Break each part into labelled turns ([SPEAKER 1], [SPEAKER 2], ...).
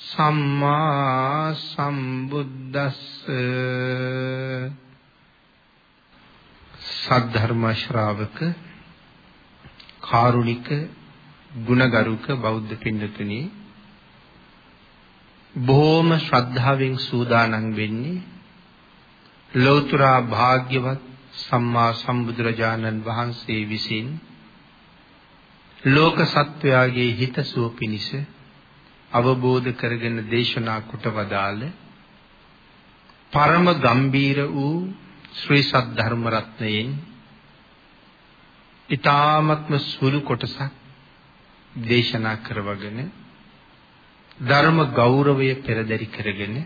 [SPEAKER 1] සම්මා සම්බුද්දස්ස සද්ධර්ම ශ්‍රාවක කාරුණික ගුණගරුක බෞද්ධ පින්නතුනි බොහෝම ශ්‍රද්ධාවෙන් සූදානම් වෙන්නේ ලෞතර භාග්‍යවත් සම්මා සම්බුදුරජාණන් වහන්සේ විසින් ලෝක සත්වයාගේ හිතසුව පිණිස අවබෝධ කරගෙන දේශනා කොට වදාළ පරම ගම්බීර වූ ශ්‍රී සද්ධර්ම රත්නයෙන් ඊ타ත්ම සුළු කොටසක් දේශනා කරවගෙන ධර්ම ගෞරවය පෙරදරි කරගෙන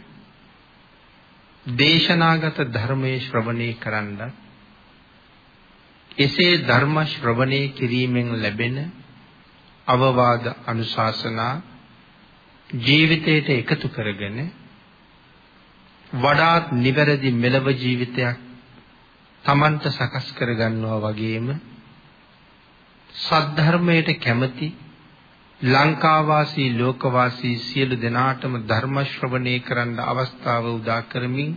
[SPEAKER 1] දේශනාගත ධර්මයේ ශ්‍රවණය කරන්න එසේ ධර්ම ශ්‍රවණය කිරීමෙන් ලැබෙන අවවාද අනුශාසනා ජීවිතයට එකතු කරගෙන වඩාත් නිවැරදි මෙලව ජීවිතයක් Tamanට සකස් කරගන්නවා වගේම සද්ධර්මයට කැමති ලංකාවාසී ලෝකවාසී සියලු දෙනාටම ධර්ම ශ්‍රවණය කරන්න අවස්ථාව උදා කරමින්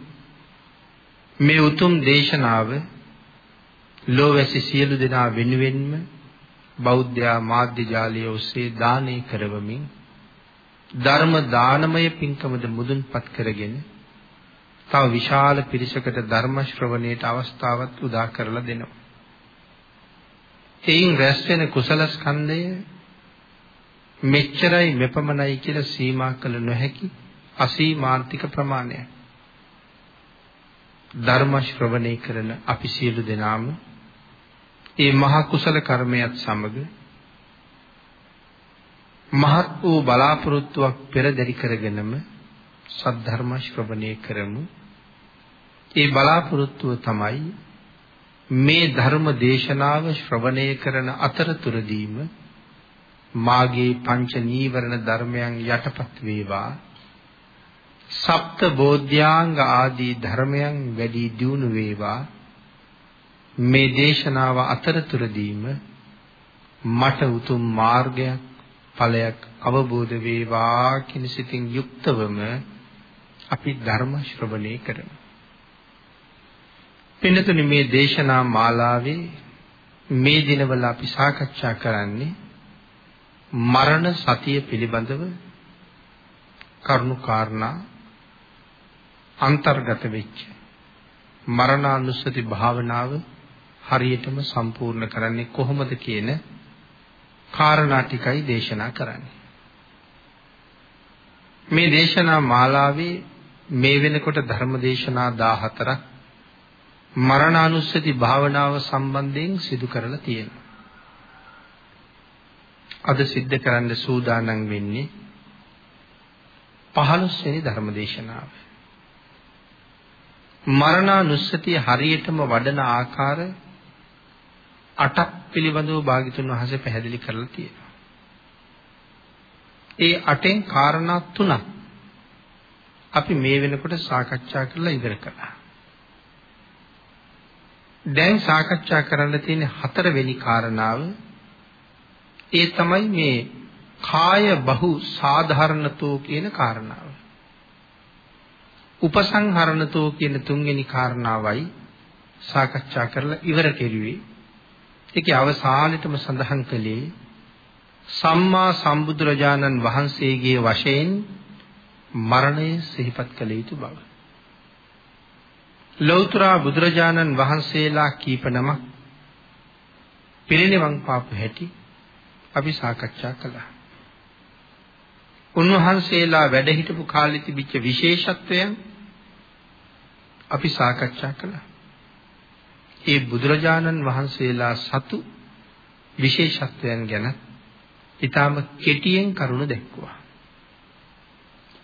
[SPEAKER 1] මේ උතුම් දේශනාව ලෝවැසි සියලු දෙනා වෙනුවෙන්ම බෞද්ධ මාධ්‍ය ජාලය ඔස්සේ දානය කරවමින් ධර්ම දානමය පින්කමද මුදුන්පත් කරගෙන තව විශාල පිරිසකට ධර්ම ශ්‍රවණයට අවස්ථාවක් උදා කරලා දෙනවා. එයින් රැස් වෙන කුසල ස්කන්ධය මෙච්චරයි මෙපමණයි කියලා සීමා කළ නොහැකි අසීමාන්තික ප්‍රමාණයක්. ධර්ම ශ්‍රවණය කරන අපි සියලු දෙනාම ඒ මහා කුසල කර්මයක් සමග මහත් වූ බලාපොරොත්තුවක් පෙරදරි කරගෙනම සද්ධර්ම ශ්‍රවණය කරමු. ඒ බලාපොරොත්තුව තමයි මේ ධර්ම දේශනාව ශ්‍රවණය කරන අතරතුරදීම මාගේ පංච නීවරණ ධර්මයන් යටපත් වේවා. සප්ත බෝධ්‍යාංග ආදී ධර්මයන් වැඩි දියුණු වේවා. මේ දේශනාව අතරතුරදීම මට උතුම් මාර්ගයක් ඵලයක් අවබෝධ වේවා කියන සිතින් යුක්තවම අපි ධර්ම ශ්‍රවණය කරමු. පින්නතුනි මේ දේශනා මාලාවේ මේ දිනවල අපි සාකච්ඡා කරන්නේ මරණ සතිය පිළිබඳව කරුණු කාරණා අන්තර්ගත වෙච්ච මරණානුස්සති භාවනාව හරියටම සම්පූර්ණ කරන්නේ කොහොමද කියන කාරණා ටිකයි දේශනා කරන්නේ. මේ දේශනා මාලාවේ මේ වෙනකොට ධර්ම දේශනා 14ක් මරණානුස්සති භාවනාව සම්බන්ධයෙන් සිදු කරලා තියෙනවා. අද සිද්ධ කරන්න සූදානම් වෙන්නේ 15 වෙනි ධර්ම දේශනාව. මරණානුස්සතිය හරියටම වඩන ආකාරය 8ක් පිළිබඳව භාග්‍යතුන් වහන්සේ පැහැදිලි කරලා තියෙනවා. ඒ 8න් කාරණා තුනක් අපි මේ වෙනකොට සාකච්ඡා කරලා ඉවර කළා. දැන් සාකච්ඡා කරන්න තියෙන හතරවෙනි කාරණාව ඒ තමයි මේ කාය බහු සාධාරණතෝ කියන කාරණාව. උපසංහරණතෝ කියන තුන්වෙනි කාරණාවයි සාකච්ඡා කරලා ඉවර කෙරුවේ. ඒකේ අවසානෙටම සඳහන් කළේ සම්මා සම්බුදුරජාණන් වහන්සේගේ වශයෙන් මරණය සිහිපත් කළ යුතු බව. ලෞතර බුදුරජාණන් වහන්සේලා කීප නමක් පිරිනිවන් පාපු හැටි අපි සාකච්ඡා කළා. උන්වහන්සේලා වැඩ හිටපු කාලේ තිබිච්ච විශේෂත්වයන් අපි සාකච්ඡා කළා. ඒ බුදුරජාණන් වහන්සේලා සතු විශේෂත්වයන් ගැන ඊටාම කෙටියෙන් කරුණ දැක්වුවා.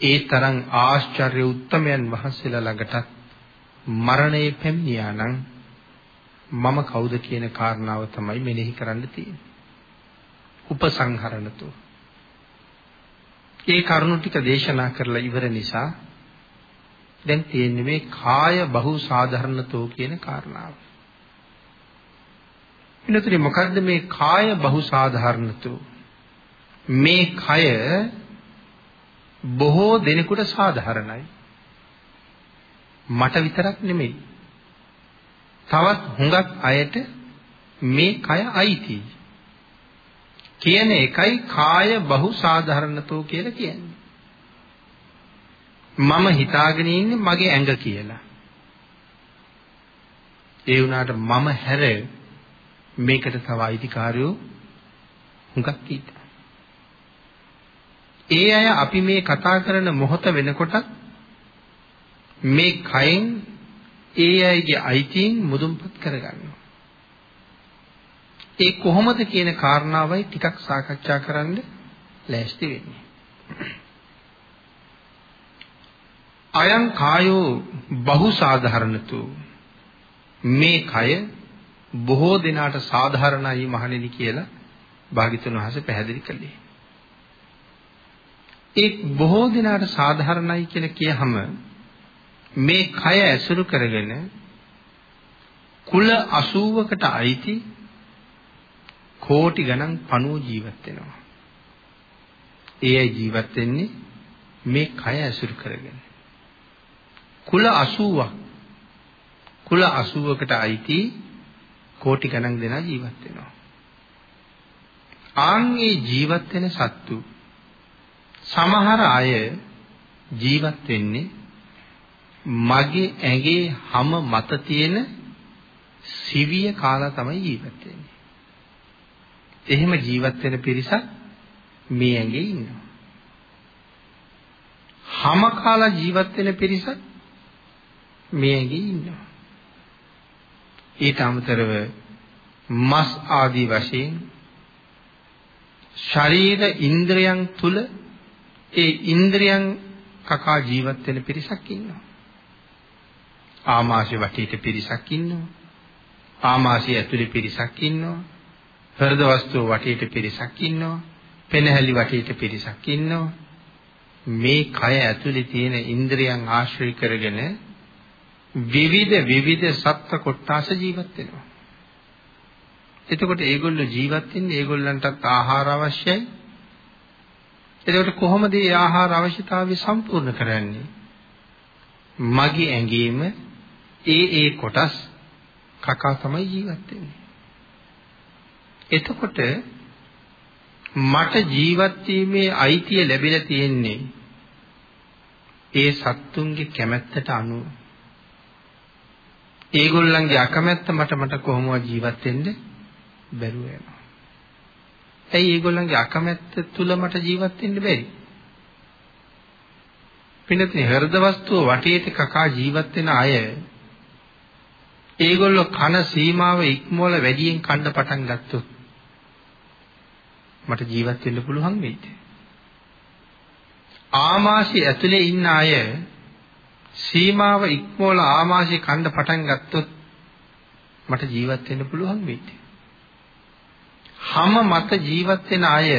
[SPEAKER 1] ඒ තරම් ආශ්චර්ය උත්තමයන් වහන්සේලා ළඟට මරණය පැමිණියා නම් මම කවුද කියන කාරණාව තමයි මෙනෙහි කරන්න තියෙන්නේ. උපසංහරණතෝ. ඒ කරුණු ටික දේශනා කරලා ඉවර නිසා දැන් තියෙන්නේ මේ කාය බහු සාධාරණතෝ කියන කාරණාව. එනතුනේ මොකද්ද මේ කාය බහු සාධාරණතෝ? මේ කය බොහෝ දෙනෙකුට සාධාරණයි. මට විතරක් නෙමෙයි. තවත් හුඟක් අයට මේ කය අයිතියි. කියන එකයි කාය බහු සාධාරණතෝ කියලා කියන්නේ. මම හිතාගෙන ඉන්නේ මගේ ඇඟ කියලා. ඒ වුණාට මම හැර මේකට තව අයිතිකාරයෝ හුඟක් ඉන්නවා. ඒ අය අපි මේ කතා කරන මොහොත වෙනකොට මේ කයෙන් ඒ අයගේ අයිතීන් මුදුන්පත් කරගන්නවා. ඒ කොහොමද කියන කාරණාවයි ටිකක් සාකච්ඡා කරන්න ලෑස්ති වෙන්නේ. අයං කායෝ බහු සාධාරණතු මේ කය බොහෝ දෙනාට සාධාරණයි මහණෙනි කියලා භාග්‍යතුන් වහන්සේ පැහැදිලි කළේ. ඒ බොහෝ දිනාට සාධාරණයි කියලා කියහම මේ කය ඇසුරු කරගෙන කුල 80කට අයිති කෝටි ගණන් පණුව ජීවත් වෙනවා. ඒ අය ජීවත් වෙන්නේ මේ කය ඇසුරු කරගෙන. කුල 80ක් කුල 80කට අයිති කෝටි ගණන් දෙනා ජීවත් වෙනවා. ආන්ගේ ජීවත් වෙන සත්තු සමහර අය ජීවත් වෙන්නේ මගේ ඇඟේ හැම මත තියෙන සිවිය කාලා තමයි ජීවත් වෙන්නේ. එහෙම ජීවත් වෙන පිරිසක් මේ ඇඟේ ඉන්නවා. හැම කාලා ජීවත් වෙන පිරිසක් මේ ඇඟේ ඉන්නවා. ඊට අමතරව මස් ආදී වශයෙන් ශරීර ඉන්ද්‍රයන් තුල ඒ ඉන්ද්‍රියන් කකා ජීවත් වෙන පිරිසක් ඉන්නවා. ආමාශය වටේට පිරිසක් ඉන්නවා. ආමාශය ඇතුලේ පිරිසක් ඉන්නවා. හෘද වස්තුව වටේට පිරිසක් ඉන්නවා. පෙනහැලි වටේට පිරිසක් ඉන්නවා. මේ කය ඇතුලේ තියෙන ඉන්ද්‍රියන් ආශ්‍රය කරගෙන විවිධ විවිධ සත්ත්ව කොට්ටාස ජීවත් වෙනවා. එතකොට ඒගොල්ලෝ ජීවත් වෙන්නේ ඒගොල්ලන්ටත් ආහාර අවශ්‍යයි එතකොට කොහොමද මේ ආහාර අවශ්‍යතාවය සම්පූර්ණ කරන්නේ? මගේ ඇඟේම ඒ ඒ කොටස් කකා තමයි ජීවත් වෙන්නේ. එතකොට මට ජීවත් වීමේ අයිතිය ලැබිලා තියෙන්නේ ඒ සත්තුන්ගේ කැමැත්තට අනුව. ඒගොල්ලන්ගේ අකමැත්ත මට මට කොහොමවත් ජීවත් වෙන්න බැරුව යනවා. ඇයි ඒගොල්ලන්ගේ අකමැත්ත තුල මට ජීවත් වෙන්න බැරි? පින්නතේ හෘද වස්තුව වටේට කකා ජීවත් වෙන අය ඒගොල්ලෝ කන සීමාව ඉක්මවල වැඩියෙන් කන්න පටන් ගත්තොත් මට ජීවත් වෙන්න පුළුවන් වෙයිද? ආමාශය ඇතුලේ ඉන්න අය සීමාව ඉක්මවල ආමාශය කන්න පටන් ගත්තොත් මට ජීවත් වෙන්න පුළුවන් වෙයිද? හැම මත ජීවත් වෙන අය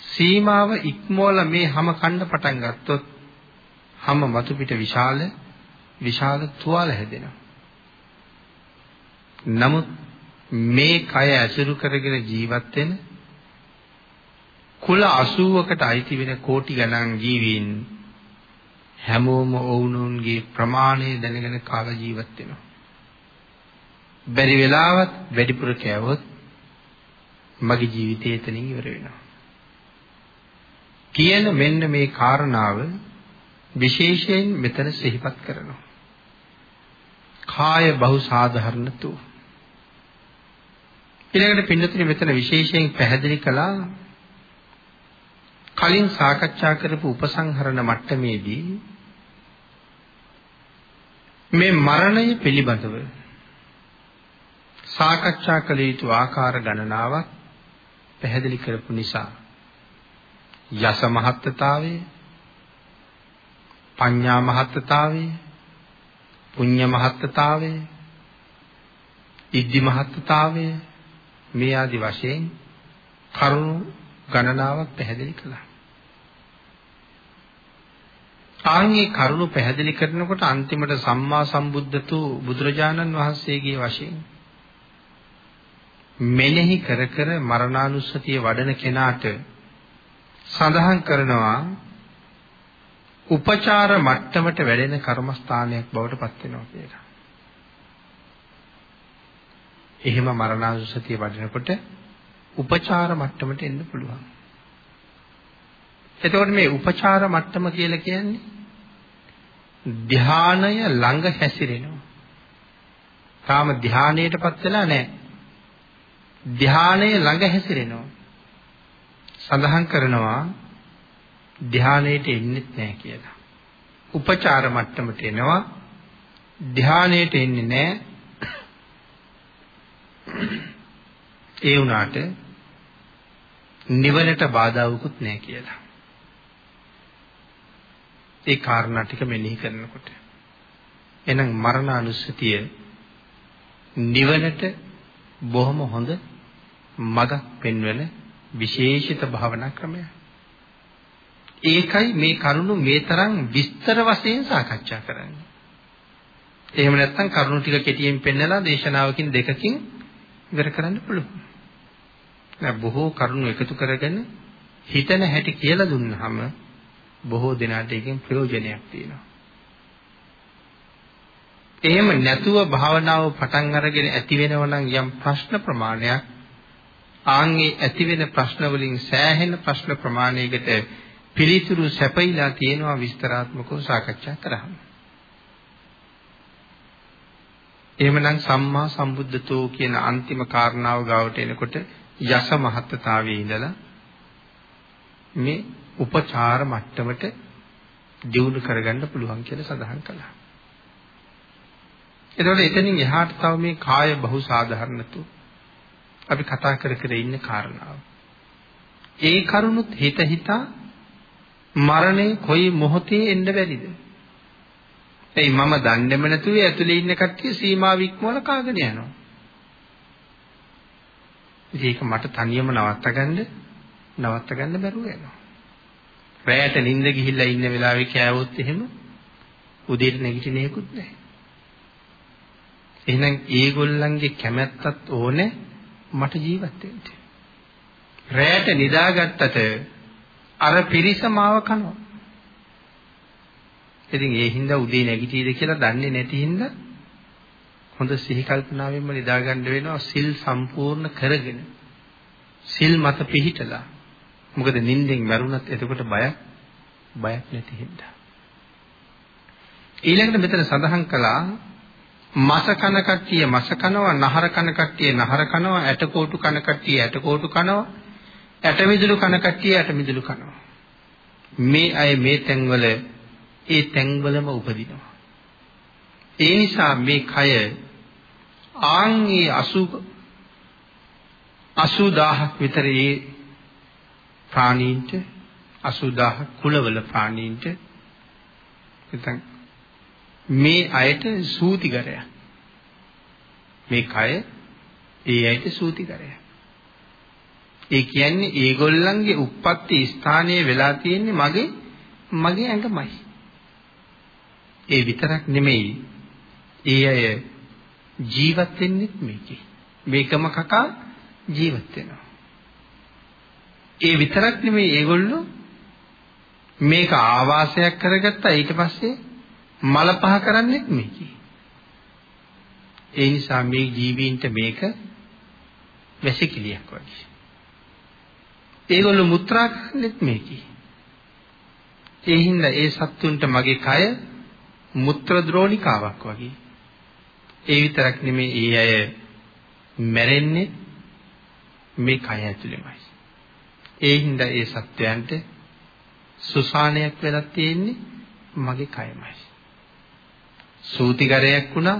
[SPEAKER 1] සීමාව ඉක්මවල මේ හැම කන්න පටන් ගත්තොත් හැම මතු පිට විශාල විශාල තුවාල හැදෙනවා. නමුත් මේ කය ඇසුරු කරගෙන ජීවත් වෙන කුල 80කට අයිති වෙන කෝටි ගණන් ජීවීන් හැමෝම ඔවුනොන්ගේ ප්‍රමාණය දැනගෙන කාලා ජීවත් වෙනවා. බැරි වෙලාවත් වැඩිපුර කෑවොත් මගේ ජීවිතය එතනින් ඉවර වෙනවා. කියන මෙන්න මේ කාරණාව විශේෂයෙන් මෙතන සිහිපත් කරනවා. කාය බහු සාධාරණතු. ඊළඟට පින්නතුනි මෙතන විශේෂයෙන් පැහැදිලි කළා කලින් සාකච්ඡා කරපු උපසංහරණ මට්ටමේදී මේ මරණය පිළිබඳව සාකච්ඡා කළ යුතු ආකාර ගණනාවක් පැහැදිලි කරපු නිසා යස මහත්තතාවය පඤ්ඤා මහත්තතාවය පුඤ්ඤ මහත්තතාවය ඉද්ධි මහත්තතාවය මේ ආදි වශයෙන් කරුණු ගණනාවක් පැහැදිලි කළා. ආන්ගේ කරුණු පැහැදිලි කරනකොට අන්තිමට සම්මා සම්බුද්ධතු බුදුරජාණන් වහන්සේගේ වශයෙන් මෙනෙහි කර කර මරණානුස්සතිය වඩන කෙනාට සඳහන් කරනවා උපචාර මට්ටමට වැඩෙන කර්මස්ථානයක් බවට පත් වෙනවා කියලා. එහෙම මරණානුස්සතිය වඩනකොට උපචාර මට්ටමට එන්න පුළුවන්. එතකොට මේ උපචාර මට්ටම කියලා කියන්නේ ධානය ළඟ හැසිරෙනවා. තාම ධානයටපත් වෙලා නැහැ. ධානය ළඟ හැසිරෙනවා. සඳහන් කරනවා ධානයට එන්නේ නැහැ කියලා. උපචාර මට්ටමට එනවා ධානයට එන්නේ නැහැ. ඒ වුණාට නිවනට බාධාවකුත් නැහැ කියලා. ඒ කාරණා ටික මෙනෙහි කරනකොට එහෙනම් මරණ අනුස්සතිය නිවනට බොහොම හොඳ මඟක් පෙන්වන විශේෂිත භාවනා ක්‍රමයක්. ඒකයි මේ කරුණු මේ තරම් විස්තර වශයෙන් සාකච්ඡා කරන්නේ. එහෙම නැත්නම් කරුණු ටික කෙටියෙන් පෙන්නලා දේශනාවකින් දෙකකින් ඉවර කරන්න පුළුවන්. දැන් බොහෝ කරුණු එකතු කරගෙන හිතන හැටි කියලා දුන්නාම බොහෝ දෙනාට ඒකෙන් ප්‍රයෝජනයක් තියෙනවා. එහෙම නැතුව භාවනාව පටන් අරගෙන ඇති වෙනව නම් යම් ප්‍රශ්න ප්‍රමාණයක් ආන්ගේ ඇති වෙන ප්‍රශ්න වලින් සෑහෙන ප්‍රශ්න ප්‍රමාණයකට පිළිතුරු සැපයිලා තියෙනවා විස්තරාත්මකව සාකච්ඡා කරාම. එහෙමනම් සම්මා සම්බුද්ධතෝ කියන අන්තිම කාරණාව ගාවට එනකොට යස මහත්තතාවයේ ඉඳලා මේ උපචාර මට්ටමට දියුණු කරගන්න පුළුවන් කියලා සඳහන් කළා. එතකොට එතනින් එහාට තව මේ කාය බහු සාධාරණතු අපි කතා කර කර ඉන්න කාරණාව. ඒ කරුණුත් හිත හිතා මරණය කොයි මොහොතේ එන්න බැරිද? එයි මම දන්නේම නැතුව ඇතුලේ ඉන්න කට්ටිය සීමාව ඉක්මවල කාගෙන යනවා. ඒක මට තනියම නවත්ත ගන්න නවත්ත ගන්න බැරුව යනවා. රැයට නිින්ද ගිහිල්ලා ඉන්න වෙලාවේ කෑවොත් එහෙම උදේට නැගිටින්නේකුත් නැහැ. එහෙනම් ඒගොල්ලන්ගේ කැමැත්තත් ඕනේ මට ජීවත් වෙන්න. රැයට නිදාගත්තට අර පිරිස මාව කනවා. ඉතින් ඒ හින්දා උදේ නැගිටීද කියලා දන්නේ නැති හින්දා හොඳ සිහි කල්පනාවෙන්ම නිදා ගන්න වෙනවා සිල් සම්පූර්ණ කරගෙන. සිල් මත පිහිටලා. මොකද නිින්දෙන් මැරුණත් එතකොට බයක් බයක් නැති හින්දා. ඊළඟට මෙතන සඳහන් කළා මස කන කට්ටිය මස කනවා නහර කන කට්ටිය නහර කනවා ඇටකොටු කන කට්ටිය ඇටකොටු කනවා ඇට මිදුළු කන කට්ටිය ඇට මිදුළු කනවා මේ අය මේ තැන්වල ඒ තැන්වලම උපදිනවා. ඒ නිසා මේ කය ආන්ගේ 80 80000ක් විතර ඒ ප්‍රාණීන්ට 80000ක් කුලවල ප්‍රාණීන්ට නැත්නම් මේ අයට සූතිකරය මේ කය ඒ අයට සූතිකරය ඒ කියන්නේ ඒගොල්ලන්ගේ උප්පත්ති ස්ථානයේ වෙලා තියෙන්නේ මගේ මගේ ඇඟමයි. ඒ විතරක් නෙමෙයි ඒ අය ජීවත් වෙන්නෙත් මේකේ. මේකම කකා ජීවත් වෙනවා. ඒ විතරක් නෙමෙයි ඒගොල්ලෝ මේක ආවාසයක් කරගත්තා ඊට පස්සේ මල පහ කරන්නෙත් මේකේ. ඒ නිසා මේ ජීවීන්ට මේක වැසිකිළියක් වගේ. ඒගොල්ලෝ මුත්‍රා කරන්නෙත් මේකේ. ඒ හින්දා ඒ සත්තුන්ට මගේ කය මුත්‍ර ද්‍රෝණිකාවක් වගේ. ඒ විතරක් නෙමෙයි ඒ අය මැරෙන්නේ මේ කය ඇතුළෙමයි. ඒ හින්දා ඒ සත්වයන්ට සුසානයක් වෙලා තියෙන්නේ මගේ කයමයි. සූතිකරයක් වුණා,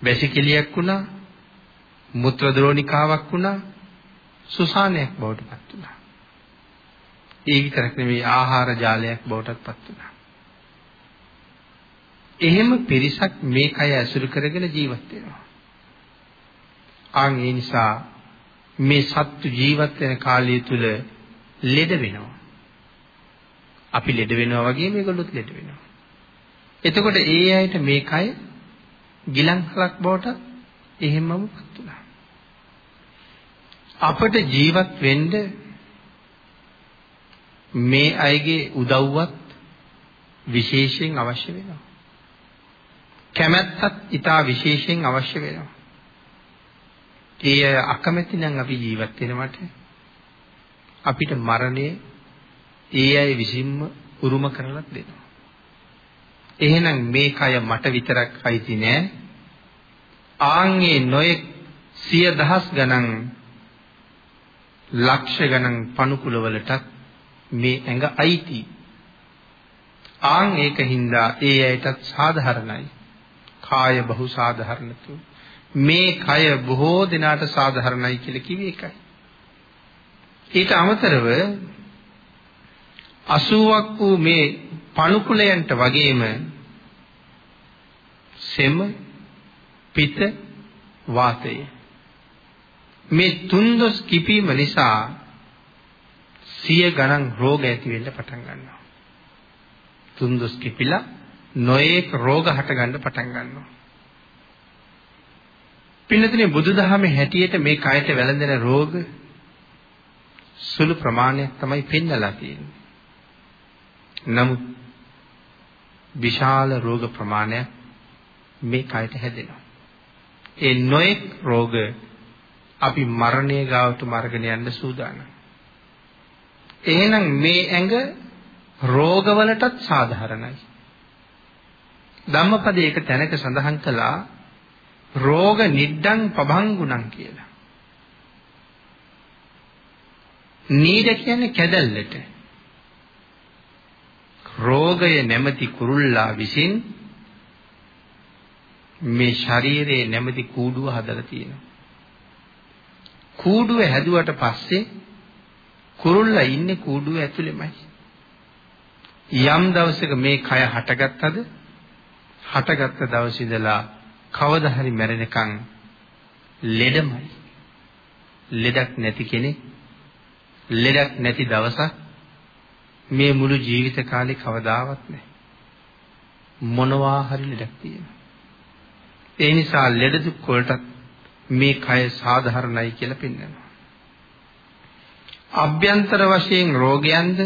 [SPEAKER 1] වැසිකිළියක් වුණා, මුත්‍ර ද්‍රෝණිකාවක් වුණා, සුසානයක් බවට පත් වුණා. ඒ විතරක් නෙවෙයි ආහාර ජාලයක් බවටත් පත් වුණා. එහෙම පිරිසක් මේ කය ඇසුරු කරගෙන ජීවත් වෙනවා. ආන් ඒ නිසා මේ සත්තු ජීවත් වෙන කාලය තුල ලෙඩ වෙනවා. අපි ලෙඩ වෙනවා වගේ මේගොල්ලොත් ලෙඩ වෙනවා. එතකොට ඒ අයට මේ කය ගිලන්හලක් බවට එහෙමම පත් වුණා. අපට ජීවත් වෙන්න මේ අයගේ උදව්වත් විශේෂයෙන් අවශ්‍ය වෙනවා. කැමැත්තත් ඊටා විශේෂයෙන් අවශ්‍ය වෙනවා. ඒ අය අකමැති නම් අපි ජීවත් වෙනවට අපිට මරණය ඒ අය විසින්ම උරුම කරලත් දෙනවා. එහෙනම් මේ කය මට විතරක් අයිති නෑ. ආන්ගේ නොයෙක් සිය දහස් ගණන් ලක්ෂ ගණන් පණුකුල වලටත් මේ ඇඟ අයිති. ආන් ඒකින්දා ඒ අයටත් සාධාරණයි. කාය බහු සාධාරණතු. මේ කය බොහෝ දිනාට සාධාරණයි කියලා කිව්වේ ඒකයි. ඊට අමතරව 80ක් වූ මේ පණුකුලයන්ට වගේම සෙම පිත වාතය. මේ තුන්දොස් කිපීම නිසා සිය ගණන් රෝග ඇති වෙන්න පටන් ගන්නවා. තුන්දොස් කිපිලා නොයේක් රෝග හට ගන්න පටන් ගන්නවා. පින්නතුනේ බුදුදහමේ හැටියට මේ කයට වැළඳෙන රෝග සුළු ප්‍රමාණයක් තමයි පෙන්නලා තියෙන්නේ නමුත් විශාල රෝග ප්‍රමාණයක් මේ කයට හැදෙනවා. ඒ නොඑක් රෝග අපි මරණය ගාවට මරගෙන යන්න සූදානම්. එහෙනම් මේ ඇඟ රෝගවලටත් සාධාරණයි. ධම්මපදයේ එක තැනක සඳහන් කළා රෝග නිඩ්ඩං පබංගුණං කියලා. නීඩ කියන්නේ කැදල්ලට. රෝගය නැමැති කුරුල්ලා විසින් මේ ශරීරයේ නැමැති කූඩුව හදලා තියෙනවා. කූඩුව හැදුවට පස්සේ කුරුල්ලා ඉන්නේ කූඩුව ඇතුළෙමයි. යම් දවසක මේ කය හටගත්තද හටගත්ත දවස් ඉඳලා කවදා හරි මැරෙනකන් ලෙඩමයි. ලෙඩක් නැති කෙනෙක් ලෙඩක් නැති දවසක් මේ මුළු ජීවිත කාලේ කවදාවත් නැහැ. මොනවා හරි ලෙඩක් තියෙනවා. ඒ නිසා ලෙඩ දුක් වලට මේ කය සාධාරණයි කියලා පෙන්වනවා. අභ්‍යන්තර වශයෙන් රෝගයන්ද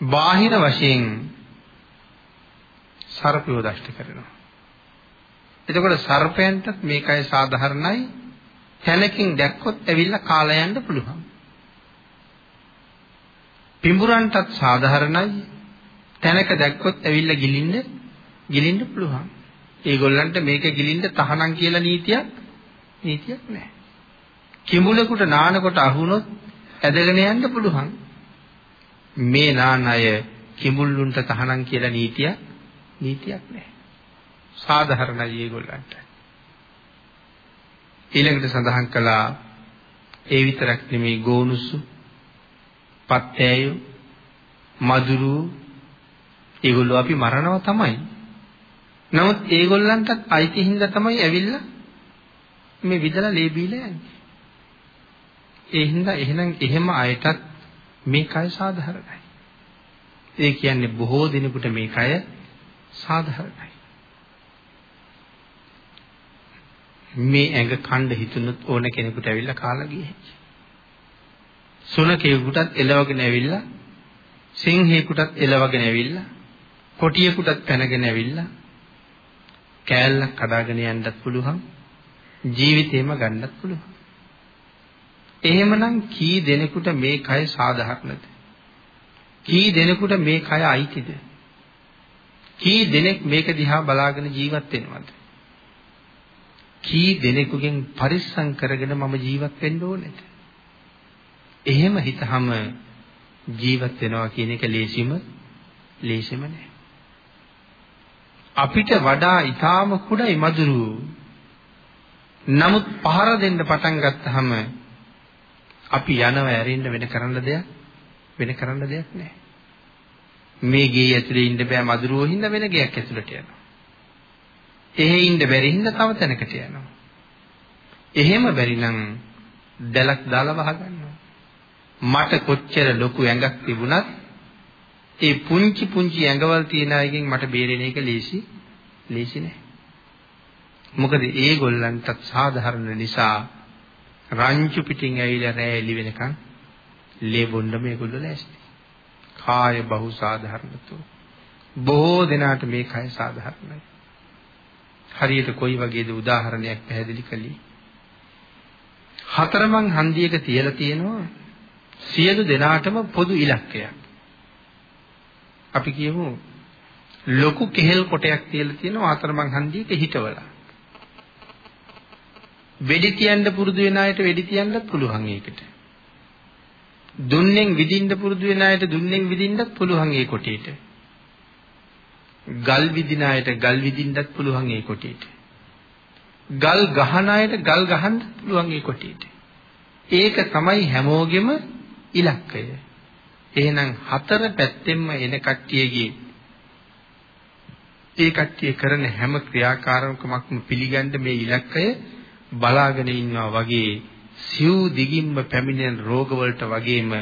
[SPEAKER 1] බාහිර වශයෙන් සර්පයෝ දෂ්ට කරනවා. එතකොට සර්පයන්ටත් මේ කය සාධාරණයි තැනකින් දැක්කොත් ඇවිල්ලා කාලා යන්න පුළුවන්. පිඹුරන්ටත් සාධාරණයි තැනක දැක්කොත් ඇවිල්ලා ගිලින්න ගිලින්න පුළුවන්. ඒගොල්ලන්ට මේක ගිලින්න තහනම් කියලා නීතියක් නීතියක් නැහැ. කිඹුලෙකුට නානකොට අහුනොත් ඇදගෙන යන්න පුළුවන්. මේ නාන අය කිඹුල්ලුන්ට තහනම් කියලා නීතිය නීතියක් නැහැ. සාධාරණයි ඒගොල්ලන්ට. ඊළඟට සඳහන් කළා ඒ විතරක් නෙමෙයි ගෝනුසු, පත්තෑයෝ, මදුරු ඒගොල්ලෝ අපි මරනවා තමයි. නමුත් ඒගොල්ලන්ටත් අයිති හින්දා තමයි ඇවිල්ලා මේ විදලා ලේබීලා යන්නේ. ඒ හින්දා එහෙනම් එහෙම අයටත් මේ කය සාධාරණයි. ඒ කියන්නේ බොහෝ දිනෙකට මේ කය සාධාරණයි. මේ ඇඟ කණ්ඩ හිතුනොත් ඕන කෙනෙකුට ඇවිල්ලා කාලා ගියේ. සුනකෙකුටත් එලවගෙන ඇවිල්ලා සිංහෙකුටත් එලවගෙන ඇවිල්ලා කොටියෙකුටත් පැනගෙන ඇවිල්ලා කෑල්ලක් කඩාගෙන යන්නත් පුළුවන් ජීවිතේම ගන්නත් පුළුවන්. එහෙමනම් කී දෙනෙකුට මේ කය සාධාරණද? කී දෙනෙකුට මේ කය අයිතිද? කී දෙනෙක් මේක දිහා බලාගෙන ජීවත් වෙනවද? කී දෙනෙකුගෙන් පරිස්සම් කරගෙන මම ජීවත් වෙන්න ඕනේද? එහෙම හිතහම ජීවත් වෙනවා කියන එක ලේසිම ලේසිම නෑ. අපිට වඩා ඊටාම කුඩයි මදුරු. නමුත් පහර දෙන්න පටන් ගත්තාම අපි යනව ඇරින්න වෙන කරන්න දෙයක් වෙන කරන්න දෙයක් නැහැ. මේ ගේ ඇතුලේ ඉන්න බෑ මදුරුවෝ හින්දා වෙන ගයක් ඇතුලට යනවා. එහෙ ඉන්න බැරි හින්දා තව තැනකට යනවා. එහෙම බැරි නම් දැලක් දාලා වහගන්නවා. මට කොච්චර ලොකු ඇඟක් තිබුණත් ඒ පුංචි පුංචි ඇඟවල් තියන අයගෙන් මට බේරෙන එක ලේසි ලේසි නෑ. මොකද ඒගොල්ලන්ටත් සාධාරණ නිසා රංචු පිටින් ඇවිල්ලා රෑ එළි වෙනකන් ලේ බොන්න මේගොල්ලෝ ලෑස්ති. කාය බහු සාධාරණතු. බොහෝ දෙනාට මේ කය සාධාරණයි. හරියට කොයි වගේද උදාහරණයක් පැහැදිලි කළේ. හතරමං හන්දියක තියලා තියෙනවා සියලු දෙනාටම පොදු ඉලක්කයක්. අපි කියමු ලොකු කෙහෙල් කොටයක් තියලා තියෙනවා හතරමං හන්දියක හිටවලා. වෙඩි තියන්න පුරුදු වෙන අයට වෙඩි තියන්නත් පුළුවන් ඒකට. දුන්නෙන් විදින්න පුරුදු වෙන අයට දුන්නෙන් විදින්නත් පුළුවන් ඒ කොටේට. ගල් විදින අයට ගල් විදින්නත් පුළුවන් ඒ කොටේට. ගල් ගහන අයට ගල් ගහන්න පුළුවන් ඒ කොටේට. ඒක තමයි හැමෝගෙම ඉලක්කය. එහෙනම් හතර පැත්තෙන්ම එන කට්ටියගේ ඒ කට්ටිය කරන හැම ක්‍රියාකාරකමක්ම පිළිගන්න මේ ඉලක්කය බලාගෙන ඉන්නවා වගේ සිව් දිගින්ම පැමිණෙන රෝගවලට වගේම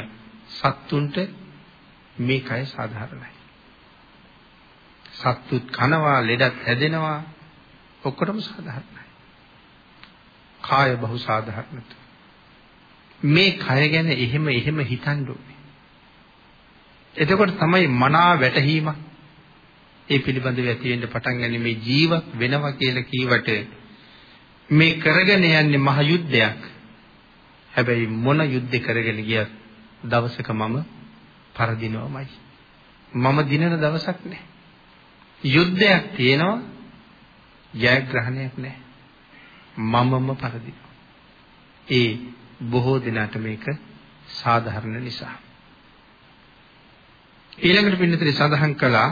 [SPEAKER 1] සත්තුන්ට මේ කය සාධාරණයි. සත්තුත් කනවා, ලෙඩත් හැදෙනවා ඔක්කොටම සාධාරණයි. කාය බහු සාධාරණත. මේ කය ගැන එහෙම එහෙම හිතන්න ඕනේ. එතකොට තමයි මනා වැටහීමක් ඒ පිළිබඳව ඇති වෙන්න පටන් ගන්නේ මේ ජීවත් වෙනවා කියලා කීවට මේ කරගෙන යන්නේ මහ යුද්ධයක්. හැබැයි මොන යුද්ධ කරගෙන ගියත් දවසක මම පරදිනවමයි. මම දිනන දවසක් නෑ. යුද්ධයක් තියෙනවා ජයග්‍රහණයක් නෑ. මමම පරදිනවා. ඒ බොහෝ දිනකට මේක සාධාරණ නිසා. ඊළඟට පින්නතරේ සඳහන් කළා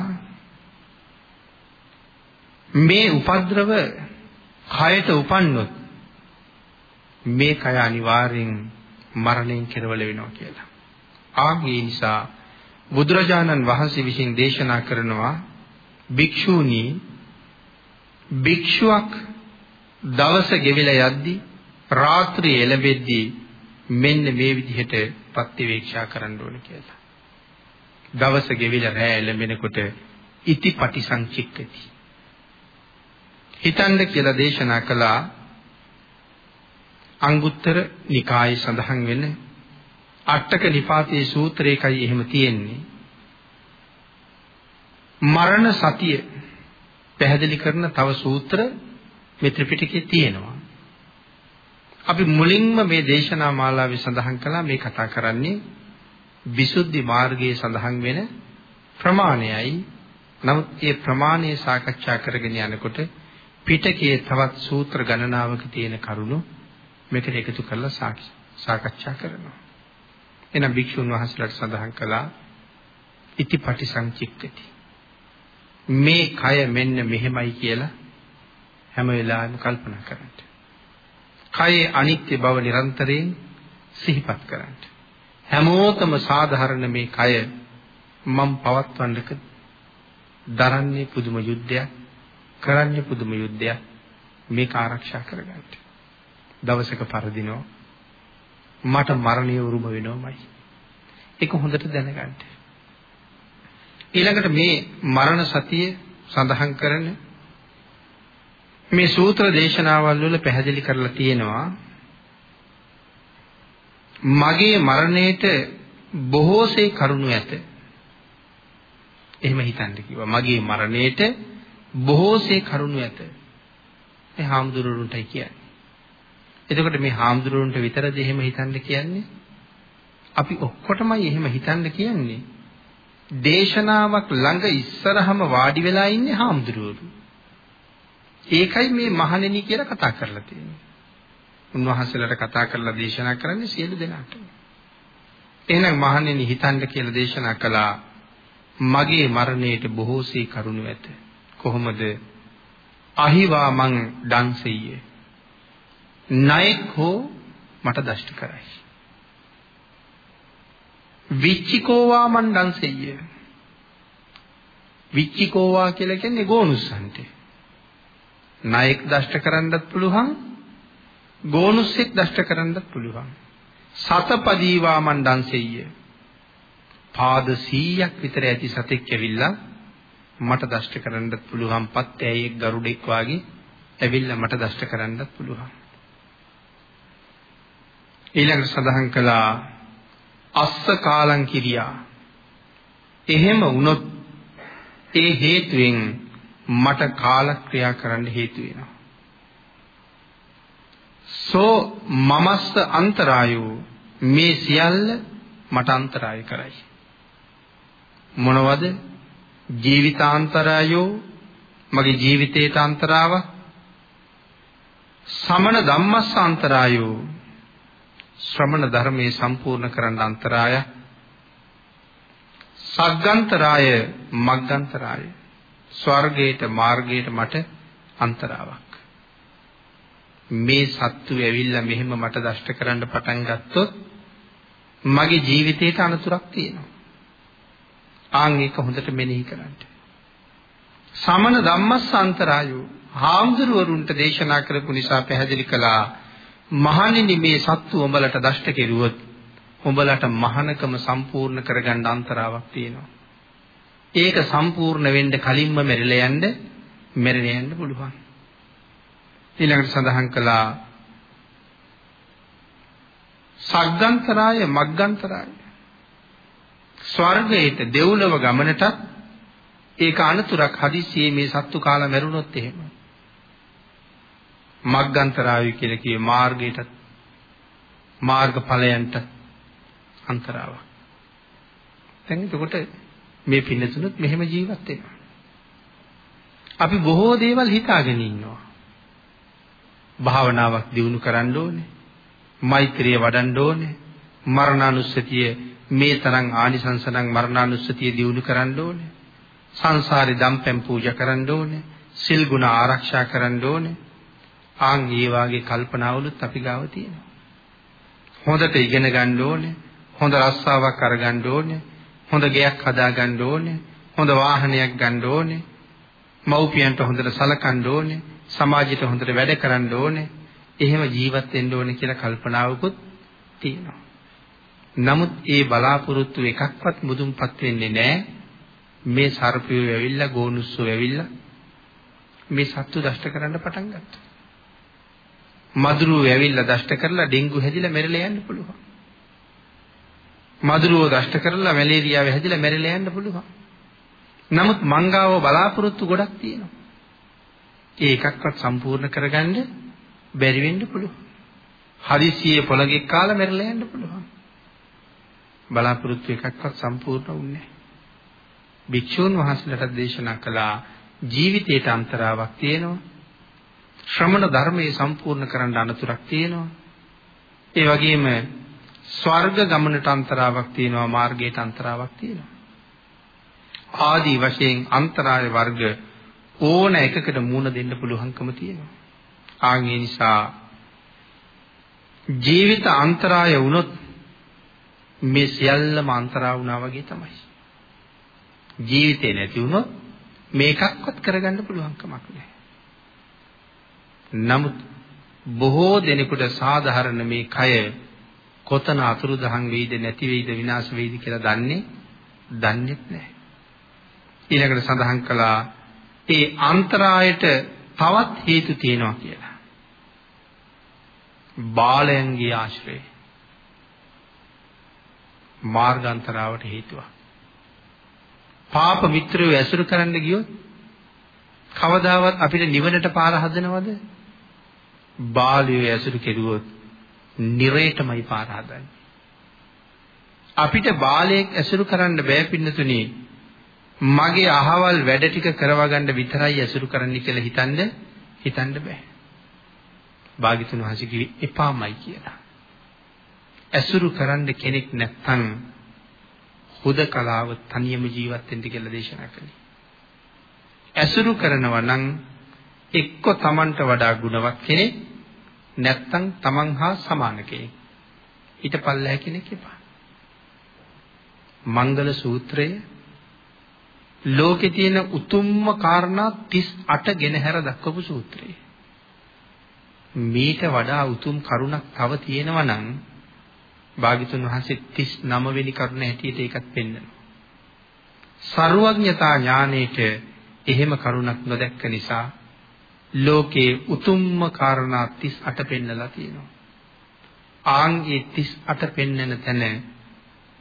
[SPEAKER 1] මේ උපද්‍රව කයට උපන්නොත් මේ කය අනිවාර්යෙන් මරණයෙන් කෙරවල වෙනවා කියලා. ආ ඒ නිසා බුදුරජාණන් වහන්සේ විසින් දේශනා කරනවා භික්ෂූනි භික්ෂුවක් දවස ගෙවිලා යද්දී රාත්‍රියේ එළඹෙද්දී මෙන්න මේ විදිහට ප්‍රතිවේක්ෂා කරන්න ඕන කියලා. දවස ගෙවිලා රැ එළඹෙනකොට ඉතිපටි සංචික්කති. හිතන්න කියලා දේශනා කළා අංගුත්තර නිකායේ සඳහන් වෙන අටක නිපාතයේ සූත්‍රයකයි එහෙම තියෙන්නේ. මරණ සතිය පැහැදිලි කරන තව සූත්‍ර මේ ත්‍රිපිටකයේ තියෙනවා. අපි මුලින්ම මේ දේශනා මාලාවේ සඳහන් කළා මේ කතා කරන්නේ විසුද්ධි මාර්ගයේ සඳහන් වෙන ප්‍රමාණයයි. නමුත් ඒ ප්‍රමාණය සාකච්ඡා කරගෙන යනකොට පිටකයේ තවත් සූත්‍ර ගණනාවක තියෙන කරුණු මෙතන එකතු කරලා සාකච්ඡා කරනවා. එනම් භික්ෂුන් වහන්සේලාට සඳහන් කළා ඉතිපටි සංචික්කති. මේ කය මෙන්න මෙහෙමයි කියලා හැම වෙලාවෙම කල්පනා කරන්න. කයේ අනිත්‍ය බව නිරන්තරයෙන් සිහිපත් කරන්න. හැමෝටම සාධාරණ මේ කය මම පවත්වන්නක දරන්නේ පුදුම යුද්ධයක් කරන්නේ පුදුම යුද්ධයක් මේක ආරක්ෂා කරගන්න. දවසක පරදිනෝ මට මරණය උරුම වෙනවමයි. ඒක හොඳට දැනගන්න. ඊළඟට මේ මරණ සතිය සඳහන් කරන මේ සූත්‍ර දේශනාවල් වල පැහැදිලි කරලා තියෙනවා මගේ මරණයට බොහෝසේ කරුණු ඇත. එහෙම හිතන්න කිව්වා. මගේ මරණයට බොහෝසේ කරුණු ඇත. ඒ හාමුදුරුවන්ටයි කියන්නේ. එතකොට මේ හාමුදුරුවන්ට විතරද එහෙම හිතන්න කියන්නේ? අපි ඔක්කොටමයි එහෙම හිතන්න කියන්නේ. දේශනාවක් ළඟ ඉස්සරහම වාඩි වෙලා ඉන්නේ හාමුදුරුවරු. ඒකයි මේ මහණෙනි කියලා කතා කරලා තියෙන්නේ. උන්වහන්සේලාට කතා කරලා දේශනා කරන්නේ සියලු දෙනාට. එහෙනම් මහණෙනි හිතන්න කියලා දේශනා කළා මගේ මරණයට බොහෝසේ කරුණු ඇත. කොහොමද? අහිවා මං ඩන්සෙయ్య. නයෙක් හෝ මට දෂ්ට කරයි. විච්චිකෝවා මණ්ඩංසෙය්‍ය විච්චිකෝවා කියලා කියන්නේ ගෝනුස්සන්ට. නායක දෂ්ට කරන්නත් පුළුවන් ගෝනුස්සෙක් දෂ්ට කරන්නත් පුළුවන්. සතපදීවා මණ්ඩංසෙය්‍ය පාද 100ක් විතර ඇති සතෙක් ඇවිල්ලා මට දෂ්ට කරන්නත් පුළුවන් පත් ඇයෙක් ගරුඩෙක් වාගේ ඇවිල්ලා මට දෂ්ට කරන්නත් පුළුවන්. ඊළඟට සඳහන් කළා අස්ස කාලං කිරියා. එහෙම වුණොත් ඒ හේතුවෙන් මට කාලක්‍රියා කරන්න හේතු වෙනවා. සෝ මමස්ස අන්තරායෝ මේ සියල්ල මට අන්තරාය කරයි. මොනවද? ජීවිතාන්තරායෝ මගේ ජීවිතේට අන්තරාවක් සමන ධම්මස්සාන්තරායෝ ශ්‍රමණ ධර්මයේ සම්පූර්ණ කරන්න අන්තරාය. සග්ගන්තරාය මග්ගන්තරාය. ස්වර්ගයට මාර්ගයට මට අන්තරාවක්. මේ සත්තු ඇවිල්ලා මෙහෙම මට දෂ්ට කරන්න පටන් ගත්තොත් මගේ ජීවිතේට අනතුරක් තියෙනවා. ආන් ඒක හොඳට මෙනෙහි කරන්න. සමන ධම්මස්සාන්තරායෝ හාමුදුරුවරුන්ට දේශනා කරපු නිසා පැහැදිලි කළා මහණෙනි මේ සත්තු උඹලට දෂ්ට කෙරුවොත් උඹලට මහානකම සම්පූර්ණ කරගන්න අන්තරාවක් තියෙනවා. ඒක සම්පූර්ණ වෙන්න කලින්ම මෙරළ යන්න මෙරළ යන්න පුළුවන්. ඊළඟට සඳහන් කළා සග්ගන්තරාය මග්ගන්තරාය ස්වර්ගයට දෙව්ලොව ගමනටත් ඒක අනතුරක් හදිස්සියේ මේ සත්තු කාලා මැරුණොත් එහෙම. මග්ගන්තරාවි කියලා කියේ මාර්ගයට මාර්ගඵලයන්ට අන්තරාවක්. දැන් එතකොට මේ පින්නතුනුත් මෙහෙම ජීවත් වෙනවා. අපි බොහෝ දේවල් හිතාගෙන ඉන්නවා. භාවනාවක් දියුණු කරන්න ඕනේ. මෛත්‍රිය වඩන්න ඕනේ. මරණානුස්සතිය මේ තරම් ආනිසංස නම් මරණානුස්සතිය දියුණු කරන්න ඕනේ. සංසාරේ දම්පැන් පූජා කරන්න ඕනේ. සිල් ගුණ ආරක්ෂා කරන්න ඕනේ. ආන් ඒ වාගේ කල්පනාවලුත් අපි ගාව තියෙනවා. හොඳට ඉගෙන ගන්න ඕනේ. හොඳ රස්සාවක් අරගන්න ඕනේ. හොඳ ගෙයක් හදා ගන්න ඕනේ. හොඳ වාහනයක් ගන්න ඕනේ. මව්පියන්ට හොඳට සලකන්න ඕනේ. සමාජයට හොඳට වැඩ කරන්න ඕනේ. එහෙම ජීවත් වෙන්න ඕනේ කියලා කල්පනාවකුත් තියෙනවා. නමුත් ඒ බලාපොරොත්තු එකක්වත් මුදුන්පත් වෙන්නේ නැහැ. මේ සර්පයෝ ඇවිල්ලා ගෝනුස්සෝ ඇවිල්ලා මේ සත්තු දෂ්ට කරන්න පටන් ගත්තා. මදුරුවෝ ඇවිල්ලා දෂ්ට කරලා ඩෙන්ගු හැදිලා මැරිලා යන්න පුළුවන්. මදුරුවෝ දෂ්ට කරලා මැලේරියාව හැදිලා මැරිලා යන්න පුළුවන්. නමුත් මංගාව බලාපොරොත්තු ගොඩක් තියෙනවා. ඒ එකක්වත් සම්පූර්ණ කරගන්න බැරි වෙන්න පුළුවන්. හදිසියේ පොළගෙක් කාලා මැරිලා යන්න පුළුවන්. බලාපොරොත්තු එකක්වත් සම්පූර්ණ වුණේ නැහැ. භික්ෂූන් වහන්සේලාට දේශනා කළා ජීවිතයට අන්තරාවක් තියෙනවා. ශ්‍රමණ ධර්මයේ සම්පූර්ණ කරන්න අනතුරක් තියෙනවා. ඒ වගේම ස්වර්ග ගමනට අන්තරාවක් තියෙනවා මාර්ගයට අන්තරාවක් තියෙනවා. ආදී වශයෙන් අන්තරාය වර්ග ඕන එකකට මුණ දෙන්න පුළුවන්කම තියෙනවා. ආන් ඒ නිසා ජීවිත අන්තරාය වුණොත් මේ සියල්ලම අන්තරා වුණා වගේ තමයි. ජීවිතේ නැති වුණොත් මේකක්වත් කරගන්න පුළුවන් කමක් නැහැ. නමුත් බොහෝ දෙනෙකුට සාධාරණ මේ කය කොතන අතුරුදහන් වෙයිද නැති වෙයිද විනාශ වෙයිද කියලා දන්නේ දන්නේත් නැහැ. ඊළඟට සඳහන් කළා ඒ අන්තරායට තවත් හේතු තියෙනවා කියලා. බාලයන්ගේ ආශ්‍රය මාර්ගාන්තරාවට හේතුවක්. පාප මිත්‍රයෝ ඇසුරු කරන්න ගියොත් කවදාවත් අපිට නිවනට පාර හදනවද? බාලයෝ ඇසුරු කෙරුවොත් නිරේටමයි පාර හදන්නේ. අපිට බාලයෙක් ඇසුරු කරන්න බෑ පින්නතුනේ. මගේ අහවල් වැඩ ටික කරවා ගන්න විතරයි ඇසුරු කරන්න කියලා හිතන්න හිතන්න බෑ. භාග්‍යතුන් වහන්සේ කිව්වේ එපාමයි කියලා. ඇසුරු කරන්න කෙනෙක් නැත්නම් හුදකලාව තනියම ජීවත් වෙන්න කියලා දේශනා කළේ. ඇසුරු කරනවා නම් එක්ක Tamanට වඩා ගුණවත් කෙනෙක් නැත්නම් Taman හා සමාන කෙනෙක්. ඊට පල්ලෑ කෙනෙක් එපා. මංගල සූත්‍රය ලෝකේ තියෙන උතුම්ම කාරණා 38 ගෙන හැර දක්වපු සූත්‍රය. මීට වඩා උතුම් කරුණක් තව තියෙනවා නම් භාග්‍යතුන් වහන්සේ 39 වෙනි කරුණ හැටියට ඒකත් පෙන්වනවා. ਸਰුවඥතා ඥානයේට එහෙම කරුණක් නොදැක්ක නිසා ලෝකේ උතුම්ම කාරණා 38 පෙන්නලා තියෙනවා. ආන්ගේ 38 පෙන්නන තැන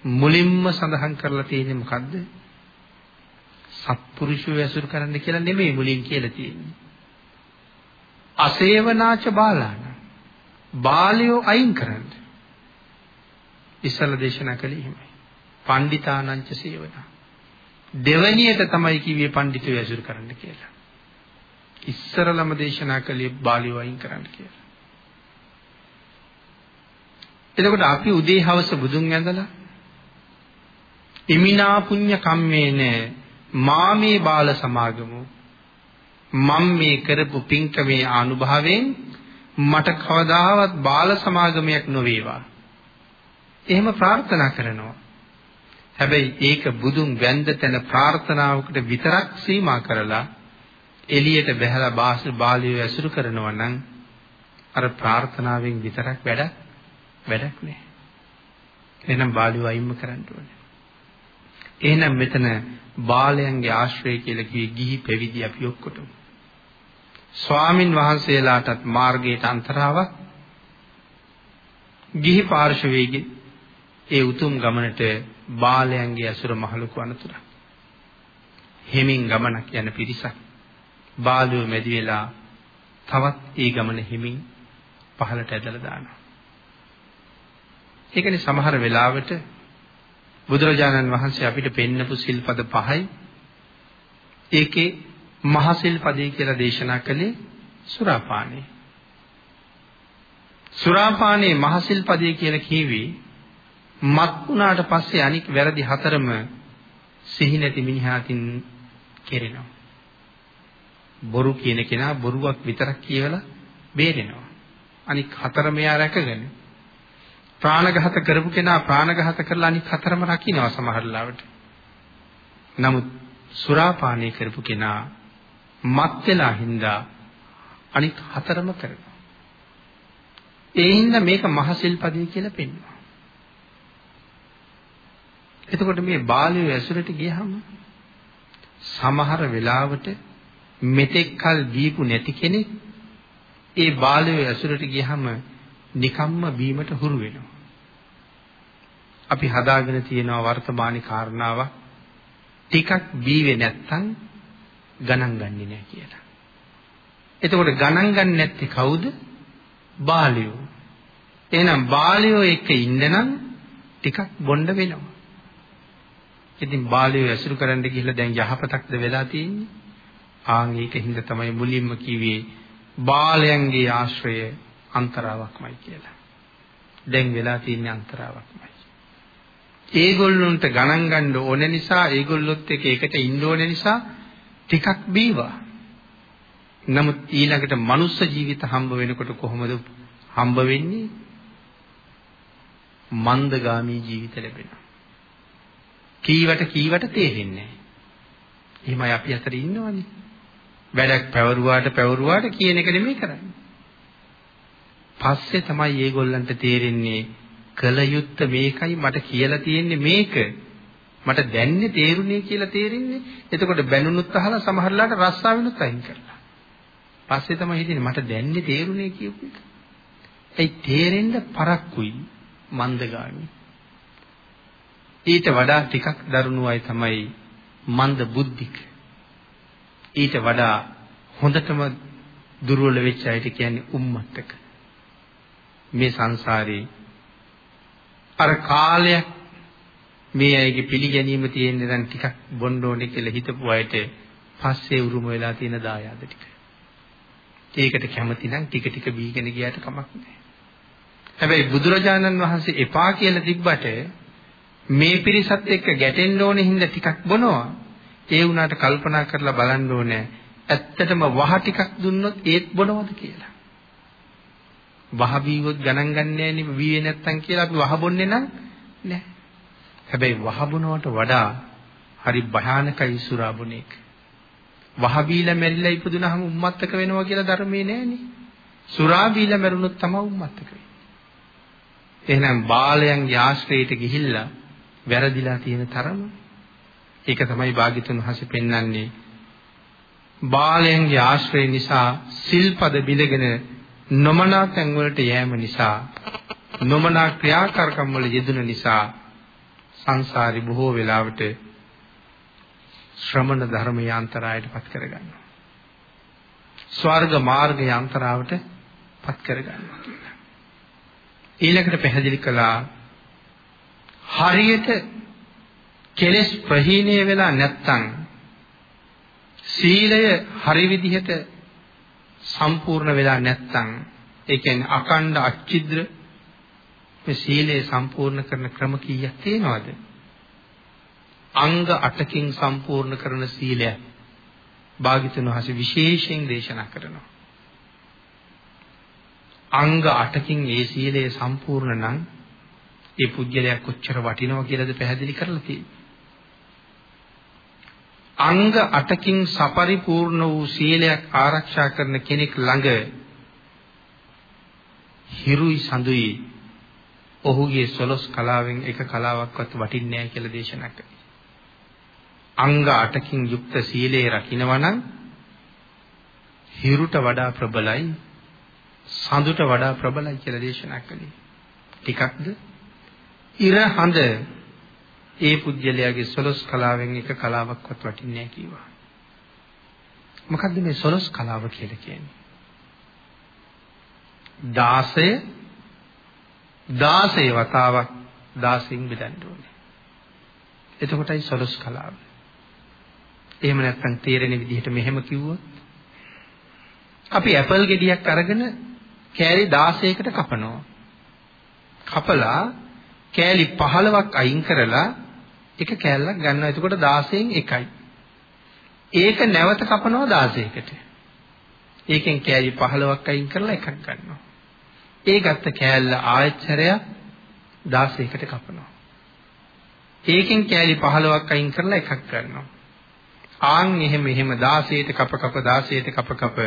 [SPEAKER 1] මුලින්ම සඳහන් කරලා තියෙන්නේ මොකද්ද? සත්පුරුෂය ඇසුරු කරන්න කියලා නෙමෙයි මුලින් කියලා තියෙන්නේ. අසේවනාච බාලාන. බාලයෝ අයින් කරන්න. ඉස්සල දේශනා කළේ එහෙමයි. පණ්ඩිතානංච සේවනා. දෙවැනියට තමයි කිව්වේ පඬිතුය ඇසුරු කරන්න කියලා. ඉස්සරලම දේශනා කළේ බාලිය වයින් කරන්න කියලා. එතකොට අපි උදේ හවස බුදුන් ඇඳලා ඉමිනා පුඤ්ඤ කම්මේන මාමේ බාල සමාගමු මම මේ කරපු පින්කමේ අනුභවයෙන් මට කවදාවත් බාල සමාගමයක් නොවේවා එහෙම ප්‍රාර්ථනා කරනවා. හැබැයි ඒක බුදුන් වැඳ තැන ප්‍රාර්ථනාවකට විතරක් සීමා කරලා එළියට බහැලා බාස බාලියෝ ඇසුරු කරනවා නම් අර ප්‍රාර්ථනාවෙන් විතරක් වැඩක් වැඩක් නෑ. එහෙනම් බාලියෝ අයින්ම කරන්න ඕනේ. එහෙනම් මෙතන බාලයන්ගේ ආශ්‍රය කියලා කිව්වේ ගිහි පැවිදි අපි ඔක්කොටම. ස්වාමින් වහන්සේලාටත් මාර්ගයට අන්තරාවක් ගිහි පාර්ශවයේ ඒ උතුම් ගමනට බාලයන්ගේ අසුර මහලුක අනතුරක්. හිමින් ගමනක් යන පිරිසක් බාලුව මැදි වෙලා තවත් ඒ ගමන හිමින් පහළට ඇදලා දානවා. ඒකනේ සමහර වෙලාවට බුදුරජාණන් වහන්සේ අපිට පෙන්නපු සිල්පද පහයි ඒකේ මහ සිල්පදේ කියලා දේශනා කළේ සුරාපානේ. සුරාපානේ මහ සිල්පදේ කියලා කියවේ මත් වුණාට පස්සේ අනික් වැරදි හතරම සිහි නැති මිනිහාකින් කෙරෙනවා. බොරු කියන කෙනා බොරුවක් විතරක් කියවලා බේරෙනවා. අනික් හතරම යා රැකගෙන. ප්‍රාණඝාත කරපු කෙනා ප්‍රාණඝාත කරලා අනික් හතරම රකින්නවා සමහර ලාවට. නමුත් සුරාපානය කරපු කෙනා මත් වෙලා හින්දා අනික් හතරම කරනවා. ඒ හින්දා මේක මහසිල්පදේ කියලා පෙන්වනවා. එතකොට මේ බාලයෝ ඇසුරට ගියහම සමහර වෙලාවට මෙතෙක් කල දීපු නැති කෙනෙක් ඒ බාලයෝ ඇසුරට ගියහම නිකම්ම බීමට හුරු වෙනවා. අපි හදාගෙන තියෙනවා වර්තමානී කාරණාවක් ටිකක් බීවේ නැත්තම් ගණන් ගන්නේ නැහැ කියලා. එතකොට ගණන් ගන්න නැත්තේ කවුද? බාලයෝ. එහෙනම් බාලයෝ එක්ක ඉන්න නම් ටිකක් බොණ්ඩ වෙනවා. ඉතින් බාලයෝ ඇසුරු කරන්න ගිහිල්ලා දැන් යහපතක්ද වෙලා තියෙන්නේ? ආන් ඒකින්ද තමයි මුලින්ම කිව්වේ බාලයන්ගේ ආශ්‍රය අන්තරාවක්මයි කියලා. දැන් වෙලා තියෙන්නේ අන්තරාවක්මයි. ඒගොල්ලොන්ට ගණන් ගන්න ඕන නිසා ඒගොල්ලොත් එක්ක එකට ඉන්න ඕන නිසා ටිකක් බීවා. නමුත් ඊළඟට මනුස්ස ජීවිත හම්බ වෙනකොට කොහොමද හම්බ වෙන්නේ? මන්දගාමී ජීවිත ලැබෙනවා. කීවට කීවට තේරෙන්නේ නැහැ. එහෙමයි අපි අතර ඉන්නවනේ. වැඩක් පැවරුවාට පැවරුවාට කියන එක නෙමෙයි කරන්නේ. පස්සේ තමයි මේගොල්ලන්ට තේරෙන්නේ කල යුත්ත මේකයි මට කියලා තියෙන්නේ මේක. මට දැන්නේ තේරුනේ කියලා තේරෙන්නේ. එතකොට බැනුනුත් අහලා සමහරලාට රස්සාවෙනුත් අයින් කරලා. පස්සේ තමයි හිතෙන්නේ මට දැන්නේ තේරුනේ කියපු එක. ඒ තේරෙන්න පරක්කුයි මන්දගාමි. ඊට වඩා ටිකක් දරුණු අය තමයි මන්ද බුද්ධික. ඊට වඩා හොඳටම දුර්වල වෙච්ච අයට කියන්නේ උම්මත්තක. මේ සංසාරේ අර කාලයක් මේ අයගේ පිළිගැනීම තියෙන දැන් ටිකක් බොන්න ඕනේ කියලා හිතපු අයට පස්සේ උරුම වෙලා තියෙන දායාද ටික. ඒකට කැමති නම් ටික ටික බීගෙන ගියාට කමක් නැහැ. හැබැයි බුදුරජාණන් වහන්සේ එපා කියලා තිබ්බට මේ පිරිසත් එක්ක ගැටෙන්න ඕනේ හින්දා ටිකක් බොනවා. ඒ වුණාට කල්පනා කරලා බලන්න ඕනේ ඇත්තටම වහ ටිකක් දුන්නොත් ඒත් බොනවද කියලා. වහ බීවොත් ගණන් ගන්නෑ නේ බීවේ නැත්තම් කියලා අපි වහ බොන්නේ නම් නෑ. හැබැයි වහ බොනවට වඩා හරි භයානකයි සුරා බොන එක. වහ බීලා මැරිලා ඉපදුනහම උම්මත්තක වෙනවා කියලා ධර්මයේ නෑනේ. සුරා බීලා මැරුණොත් තමයි උම්මත්තක වෙන්නේ. එහෙනම් බාලයන්ගේ ආශ්‍රයයට ගිහිල්ලා වැරදිලා තියෙන තරම ඒක තමයි භාග්‍යතුන් වහන්සේ පෙන්වන්නේ. බාලයන්ගේ ආශ්‍රය නිසා සිල්පද බිඳගෙන නොමනා තැන් වලට යෑම නිසා නොමනා ක්‍රියාකාරකම් වල යෙදුන නිසා සංසාරي බොහෝ වෙලාවට ශ්‍රමණ ධර්මයේ අන්තරායට පත් කරගන්නවා. ස්වර්ග මාර්ගයේ අන්තරාවට පත් කරගන්නවා කියලා. ඊළඟට පැහැදිලි කළා හරියට කෙලෙස් ප්‍රහීණය වෙලා නැත්තම් සීලය හරි විදිහට සම්පූර්ණ වෙලා නැත්නම් ඒ කියන්නේ අකණ්ඩ අච්චිද්‍ර මේ සීලය සම්පූර්ණ කරන ක්‍රම කීයක් තියෙනවද? අංග 8කින් සම්පූර්ණ කරන සීලය භාග්‍යතුන් වහන්සේ විශේෂයෙන් දේශනා කරනවා. අංග 8කින් ඒ සීලය සම්පූර්ණ නම් ඒ පුජ්‍යලයක් කොච්චර වටිනව කියලාද පැහැදිලි කරලා තියෙන්නේ. අංග 8කින් සපරිපූර්ණ වූ සීලයක් ආරක්ෂා කරන කෙනෙක් ළඟ හිරුයි සඳුයි ඔහුගේ සොලොස් කලාවෙන් එක කලාවක්වත් වටින්නේ නැහැ කියලා දේශනා කළා. අංග 8කින් යුක්ත සීලය රකින්නවා නම් හිරුට වඩා ප්‍රබලයි සඳුට වඩා ප්‍රබලයි කියලා දේශනා කළේ. ටිකක්ද? ඉර හඳ ඒ පුජ්‍යලයාගේ සොලොස් කලාවෙන් එක කලාවක්වත් වටින්නේ නැහැ කිව්වා. මොකද්ද මේ සොලොස් කලාව කියලා කියන්නේ? 16 16 වතාවක් 16න් බෙදන්න ඕනේ. එතකොටයි සොලොස් කලාව. එහෙම නැත්නම් තේරෙන විදිහට මෙහෙම කිව්වොත් අපි ඇපල් ගෙඩියක් අරගෙන කෑලි 16කට කපනවා. කපලා කෑලි 15ක් අයින් කරලා එක කෑල්ලක් ගන්නවා. එතකොට 16න් එකයි. ඒක නැවත කපනවා 16කට. ඒකෙන් කෑලි 15ක් අයින් කරලා එකක් ගන්නවා. ඒ ගත්ත කෑල්ල ආයතරයක් 16කට කපනවා. ඒකෙන් කෑලි 15ක් අයින් කරලා එකක් ගන්නවා. ආන් එහෙම එහෙම 16ට කප කප 16ට කප කප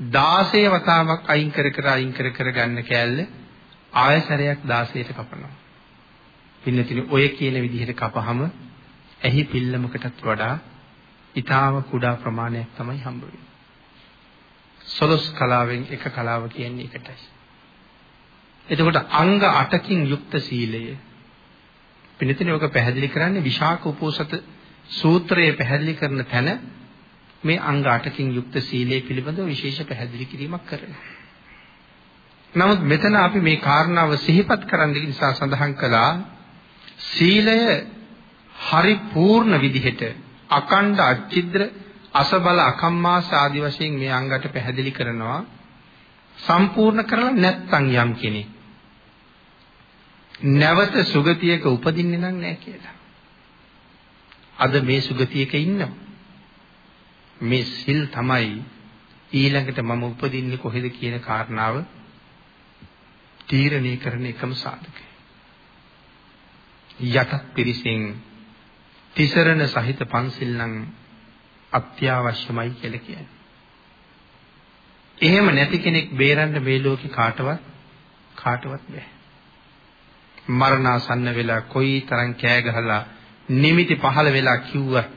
[SPEAKER 1] 16 වතාවක් අයින් කර කර අයින් කර කර ගන්න කෑල්ල ආයතරයක් 16ට කපනවා. පින්නතින ඔය කියන විදිහට කපහම ඇහි පිල්ලමකටත් වඩා ඊටාම කුඩා ප්‍රමාණයක් තමයි හම්බ වෙන්නේ. සොලොස් කලාවෙන් එක කලාව කියන්නේ ඒකටයි. එතකොට අංග 8කින් යුක්ත සීලය පින්නතින ඔක පැහැදිලි කරන්නේ විශාක උපෝසත සූත්‍රයේ පැහැදිලි කරන තැන මේ අංග 8කින් යුක්ත සීලය පිළිබඳව විශේෂ පැහැදිලි කිරීමක් කරනවා. නමුත් මෙතන අපි මේ කාරණාව සිහිපත් කරන්න නිසා සඳහන් කළා සීලය හරි පූර්ණ විදිහට අකණ්ඩ අච්චිද්‍ර අසබල අකම්මාස ආදි වශයෙන් මේ අංගට පැහැදිලි කරනවා සම්පූර්ණ කරලා නැත්නම් යම් කෙනෙක් නැවත සුගතියක උපදින්නේ නැහැ කියලා. අද මේ සුගතියක ඉන්නවා. මේ සිල් තමයි ඊළඟට මම උපදින්නේ කොහෙද කියන කාරණාව තීරණය කරන එකම සාධකය. යටත් පිරිසෙන් තිසරණ සහිත පන්සිල් නම් අත්‍යවශ්‍යමයි කියලා කියන්නේ. එහෙම නැති කෙනෙක් බේරන්න මේ ලෝකේ කාටවත් කාටවත් බෑ. මරණාසන්න වෙලා කොයි තරම් කෑ ගහලා නිමිති පහළ වෙලා කිව්වත්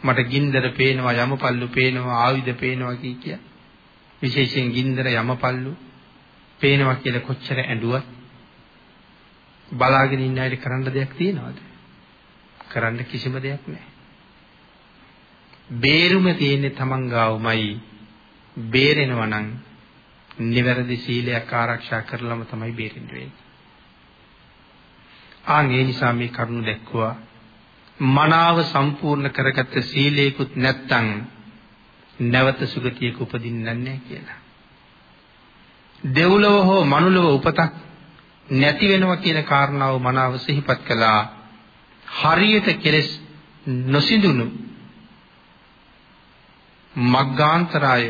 [SPEAKER 1] මට ගින්දර පේනවා යමපල්ලු පේනවා ආයුධ පේනවා කිය කිය. විශේෂයෙන් ගින්දර යමපල්ලු පේනවා කියලා කොච්චර ඇඬුවත් බලාගෙන ඉන්න අයට කරන්න දෙයක් තියනවද? කරන්න කිසිම දෙයක් නැහැ. බේරුම තියෙන්නේ Taman ගාවමයි. බේරෙනවා නම් නිවැරදි සීලයක් ආරක්ෂා කරලම තමයි බේරෙන්න වෙන්නේ. ආන් ඒ නිසා මේ කරුණ දැක්කුවා මනාව සම්පූර්ණ කරගත්ත සීලයකුත් නැත්තම් නැවත සුගතියක උපදින්නේ නැහැ කියලා. දෙව්ලොව හෝ මනුලොව උපතක් නැති වෙනවා කියන කාරණාව මනාව සිහිපත් කළා. හරියට කෙලස් නොසිඳුණු මග්ගාන්තරාය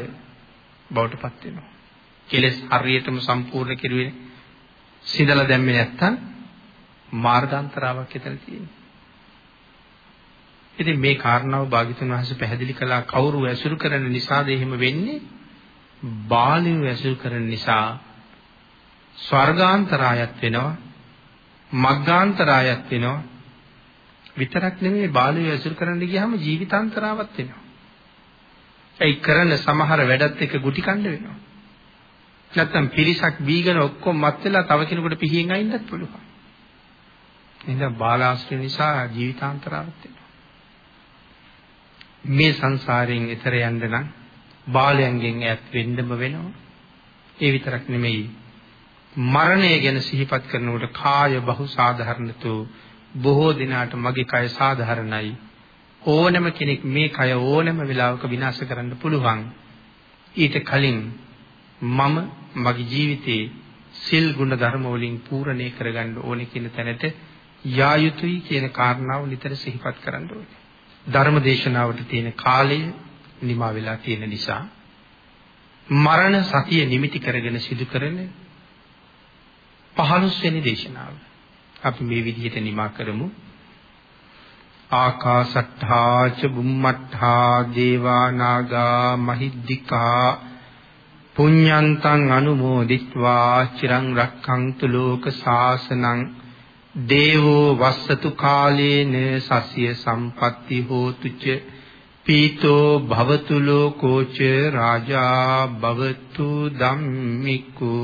[SPEAKER 1] බවට පත් වෙනවා. කෙලස් හරියටම සම්පූර්ණ කෙරුවේ සිඳලා දැම්මේ නැත්තම් මාර්ගාන්තරාවක් එතන තියෙනවා. ඉතින් මේ කාරණාව භාග්‍යතුන් වහන්සේ පැහැදිලි කළා කවුරු ඇසුරු කරන නිසාද එහෙම වෙන්නේ? බාලියු ඇසුරු කරන නිසා ස්වර්ගාන්තරායත් වෙනවා මග්ගාන්තරායත් වෙනවා විතරක් නෙමෙයි බාලියු ඇසුරු කරන්න ගියාම ජීවිතාන්තරාවත් වෙනවා. ඒ කරන සමහර වැඩත් එක්ක ගුටි කන්න වෙනවා. නැත්තම් පිරිසක් බීගෙන ඔක්කොම මත් වෙලා තව කෙනෙකුට පිහින් අයින්නත් පුළුවන්. එහෙනම් බාලාශ්‍රය නිසා ජීවිතාන්තරාවත් වෙනවා. මේ සංසාරයෙන් එතර යන්න නම් බාලයන්ගෙන් ඈත් වෙන්නම වෙනවා. ඒ විතරක් නෙමෙයි මරණය ගැන සිහිපත් කරනකොට කාය බහු සාධාරණතු. බොහෝ දිනාට මගේ කය සාධාරණයි. ඕනම කෙනෙක් මේ කය ඕනම වෙලාවක විනාශ කරන්න පුළුවන්. ඊට කලින් මම මගේ ජීවිතේ සිල් ගුණ ධර්ම වලින් පූර්ණේ කරගන්න ඕනේ කියන තැනට යා යුතුයි කියන කාරණාව නිතර සිහිපත් කරන්න ඕනේ. ධර්ම දේශනාවට තියෙන කාලය නිමා වෙලා තියෙන නිසා මරණ සතිය නිමිති කරගෙන සිදු කරන 15 වෙනි දේශනාව. අපි මේ විදිහට නිමා කරමු. ආකාසට්ඨා ච බුම්මට්ඨා දේවා නාග මහිද්దికා පුඤ්ඤන්තං අනුමෝදිත්වා චිරං රක්ඛන්තු ලෝක සාසනං දේවෝ වස්සතු කාලේන සස්ය සම්පatti හෝතු ච පීතෝ භවතු ලෝකෝච රාජා භවතු ධම්මිකෝ